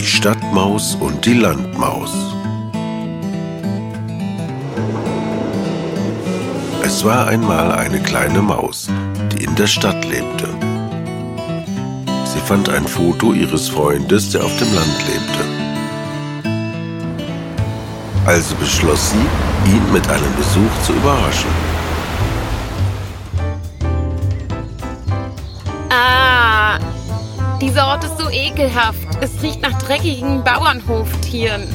Die Stadtmaus und die Landmaus Es war einmal eine kleine Maus, die in der Stadt lebte. Sie fand ein Foto ihres Freundes, der auf dem Land lebte. Also beschloss sie, ihn mit einem Besuch zu überraschen. Ah, dieser Ort ist so ekelhaft. Es riecht nach dreckigen Bauernhoftieren.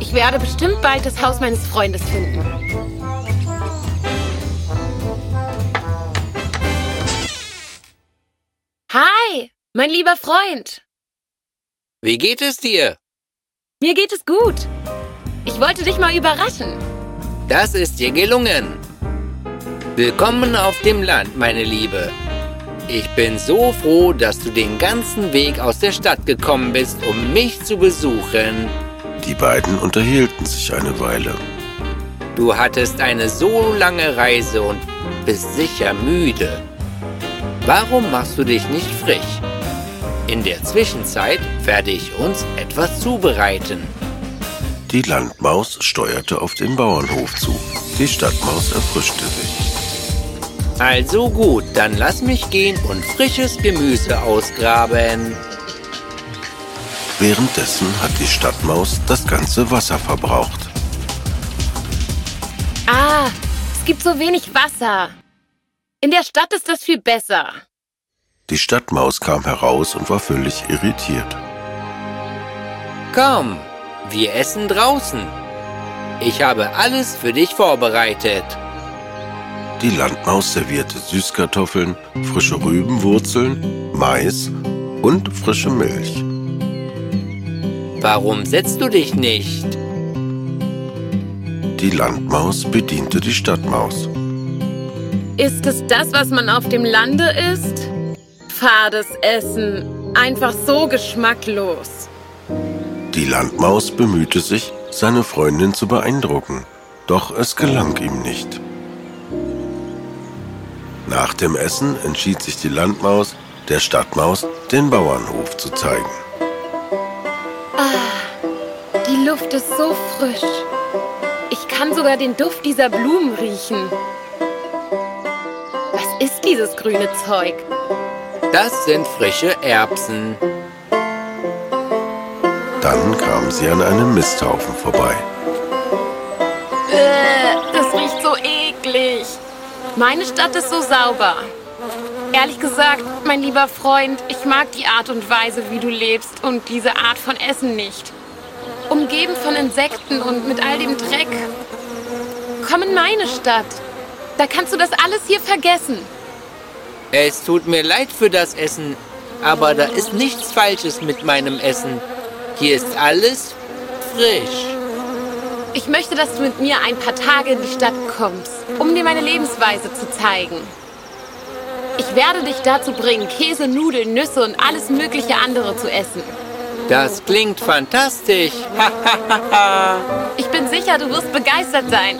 Ich werde bestimmt bald das Haus meines Freundes finden. Hi, mein lieber Freund. Wie geht es dir? Mir geht es gut. Ich wollte dich mal überraschen. Das ist dir gelungen. Willkommen auf dem Land, meine Liebe. Ich bin so froh, dass du den ganzen Weg aus der Stadt gekommen bist, um mich zu besuchen. Die beiden unterhielten sich eine Weile. Du hattest eine so lange Reise und bist sicher müde. Warum machst du dich nicht frisch? In der Zwischenzeit werde ich uns etwas zubereiten. Die Landmaus steuerte auf den Bauernhof zu. Die Stadtmaus erfrischte sich. Also gut, dann lass mich gehen und frisches Gemüse ausgraben. Währenddessen hat die Stadtmaus das ganze Wasser verbraucht. Ah, es gibt so wenig Wasser. In der Stadt ist das viel besser. Die Stadtmaus kam heraus und war völlig irritiert. Komm, wir essen draußen. Ich habe alles für dich vorbereitet. Die Landmaus servierte Süßkartoffeln, frische Rübenwurzeln, Mais und frische Milch. Warum setzt du dich nicht? Die Landmaus bediente die Stadtmaus. Ist es das, was man auf dem Lande isst? Fades Essen. Einfach so geschmacklos. Die Landmaus bemühte sich, seine Freundin zu beeindrucken, doch es gelang ihm nicht. Nach dem Essen entschied sich die Landmaus, der Stadtmaus den Bauernhof zu zeigen. Ah, die Luft ist so frisch. Ich kann sogar den Duft dieser Blumen riechen. Was ist dieses grüne Zeug? Das sind frische Erbsen. Dann kamen sie an einem Misthaufen vorbei. Äh, das riecht so eklig. Meine Stadt ist so sauber. Ehrlich gesagt, mein lieber Freund, ich mag die Art und Weise, wie du lebst und diese Art von Essen nicht. Umgeben von Insekten und mit all dem Dreck. Komm in meine Stadt. Da kannst du das alles hier vergessen. Es tut mir leid für das Essen, aber da ist nichts Falsches mit meinem Essen. Hier ist alles frisch. Ich möchte, dass du mit mir ein paar Tage in die Stadt kommst, um dir meine Lebensweise zu zeigen. Ich werde dich dazu bringen, Käse, Nudeln, Nüsse und alles mögliche andere zu essen. Das klingt fantastisch. ich bin sicher, du wirst begeistert sein.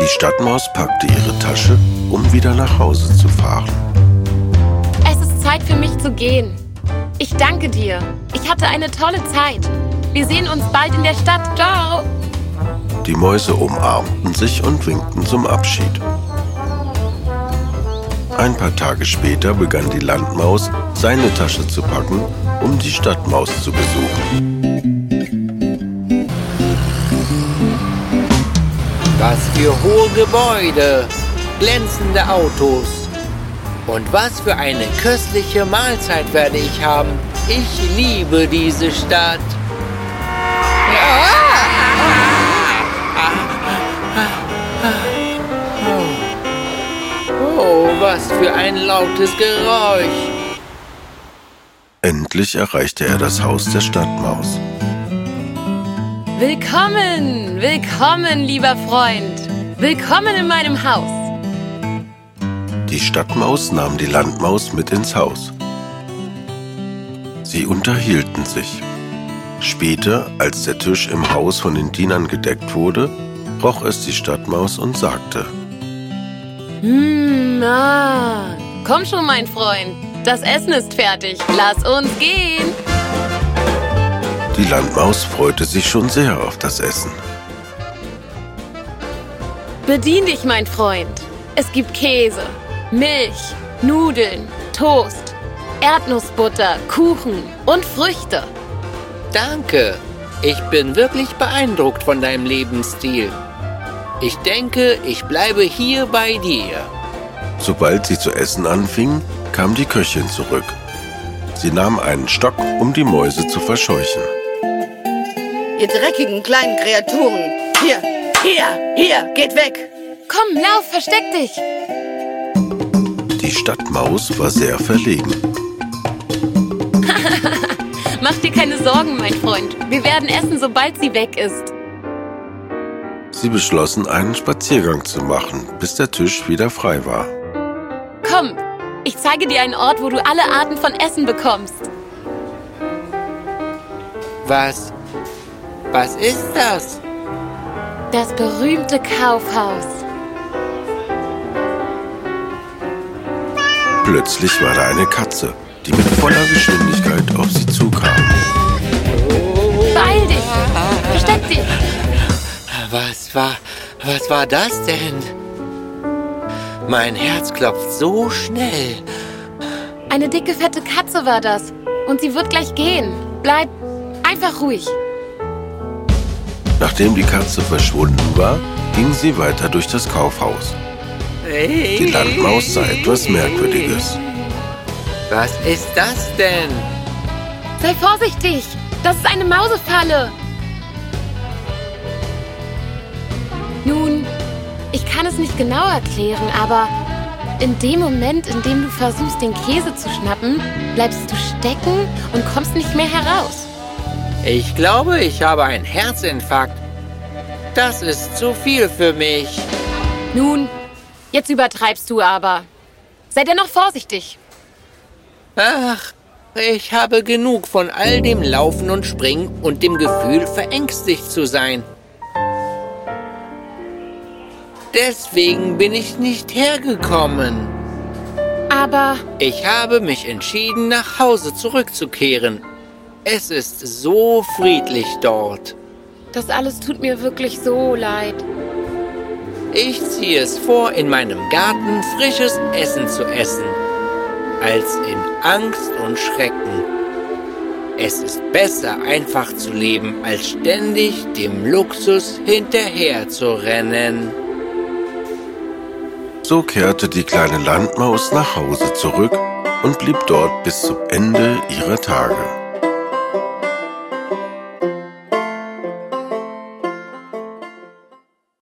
Die Stadtmaus packte ihre Tasche, um wieder nach Hause zu fahren. Es ist Zeit für mich zu gehen. Ich danke dir. Ich hatte eine tolle Zeit. Wir sehen uns bald in der Stadt. Ciao. Die Mäuse umarmten sich und winkten zum Abschied. Ein paar Tage später begann die Landmaus, seine Tasche zu packen, um die Stadtmaus zu besuchen. Was für hohe Gebäude, glänzende Autos. Und was für eine köstliche Mahlzeit werde ich haben. Ich liebe diese Stadt. Was für ein lautes Geräusch. Endlich erreichte er das Haus der Stadtmaus. Willkommen, willkommen, lieber Freund. Willkommen in meinem Haus. Die Stadtmaus nahm die Landmaus mit ins Haus. Sie unterhielten sich. Später, als der Tisch im Haus von den Dienern gedeckt wurde, roch es die Stadtmaus und sagte, Hm, ah, komm schon, mein Freund. das Essen ist fertig. Lass uns gehen. Die Landmaus freute sich schon sehr auf das Essen. Bedien dich, mein Freund. Es gibt Käse, Milch, Nudeln, Toast, Erdnussbutter, Kuchen und Früchte. Danke. Ich bin wirklich beeindruckt von deinem Lebensstil. Ich denke, ich bleibe hier bei dir. Sobald sie zu essen anfing, kam die Köchin zurück. Sie nahm einen Stock, um die Mäuse zu verscheuchen. Ihr dreckigen kleinen Kreaturen. Hier, hier, hier, geht weg. Komm, lauf, versteck dich. Die Stadtmaus war sehr verlegen. Mach dir keine Sorgen, mein Freund. Wir werden essen, sobald sie weg ist. Sie beschlossen, einen Spaziergang zu machen, bis der Tisch wieder frei war. Komm, ich zeige dir einen Ort, wo du alle Arten von Essen bekommst. Was? Was ist das? Das berühmte Kaufhaus. Plötzlich war da eine Katze, die mit voller Geschwindigkeit auf sie zukam. Beeil dich! Versteck dich! Was war, was war das denn? Mein Herz klopft so schnell. Eine dicke, fette Katze war das. Und sie wird gleich gehen. Bleib einfach ruhig. Nachdem die Katze verschwunden war, ging sie weiter durch das Kaufhaus. Die Landmaus sah etwas Merkwürdiges. Was ist das denn? Sei vorsichtig! Das ist eine Mausefalle! Nun, ich kann es nicht genau erklären, aber in dem Moment, in dem du versuchst, den Käse zu schnappen, bleibst du stecken und kommst nicht mehr heraus. Ich glaube, ich habe einen Herzinfarkt. Das ist zu viel für mich. Nun, jetzt übertreibst du aber. Sei dennoch vorsichtig. Ach, ich habe genug von all dem Laufen und Springen und dem Gefühl, verängstigt zu sein. Deswegen bin ich nicht hergekommen. Aber Ich habe mich entschieden, nach Hause zurückzukehren. Es ist so friedlich dort. das alles tut mir wirklich so leid. Ich ziehe es vor, in meinem Garten frisches Essen zu essen, als in Angst und Schrecken. Es ist besser, einfach zu leben, als ständig dem Luxus hinterher zu rennen. So kehrte die kleine Landmaus nach Hause zurück und blieb dort bis zum Ende ihrer Tage.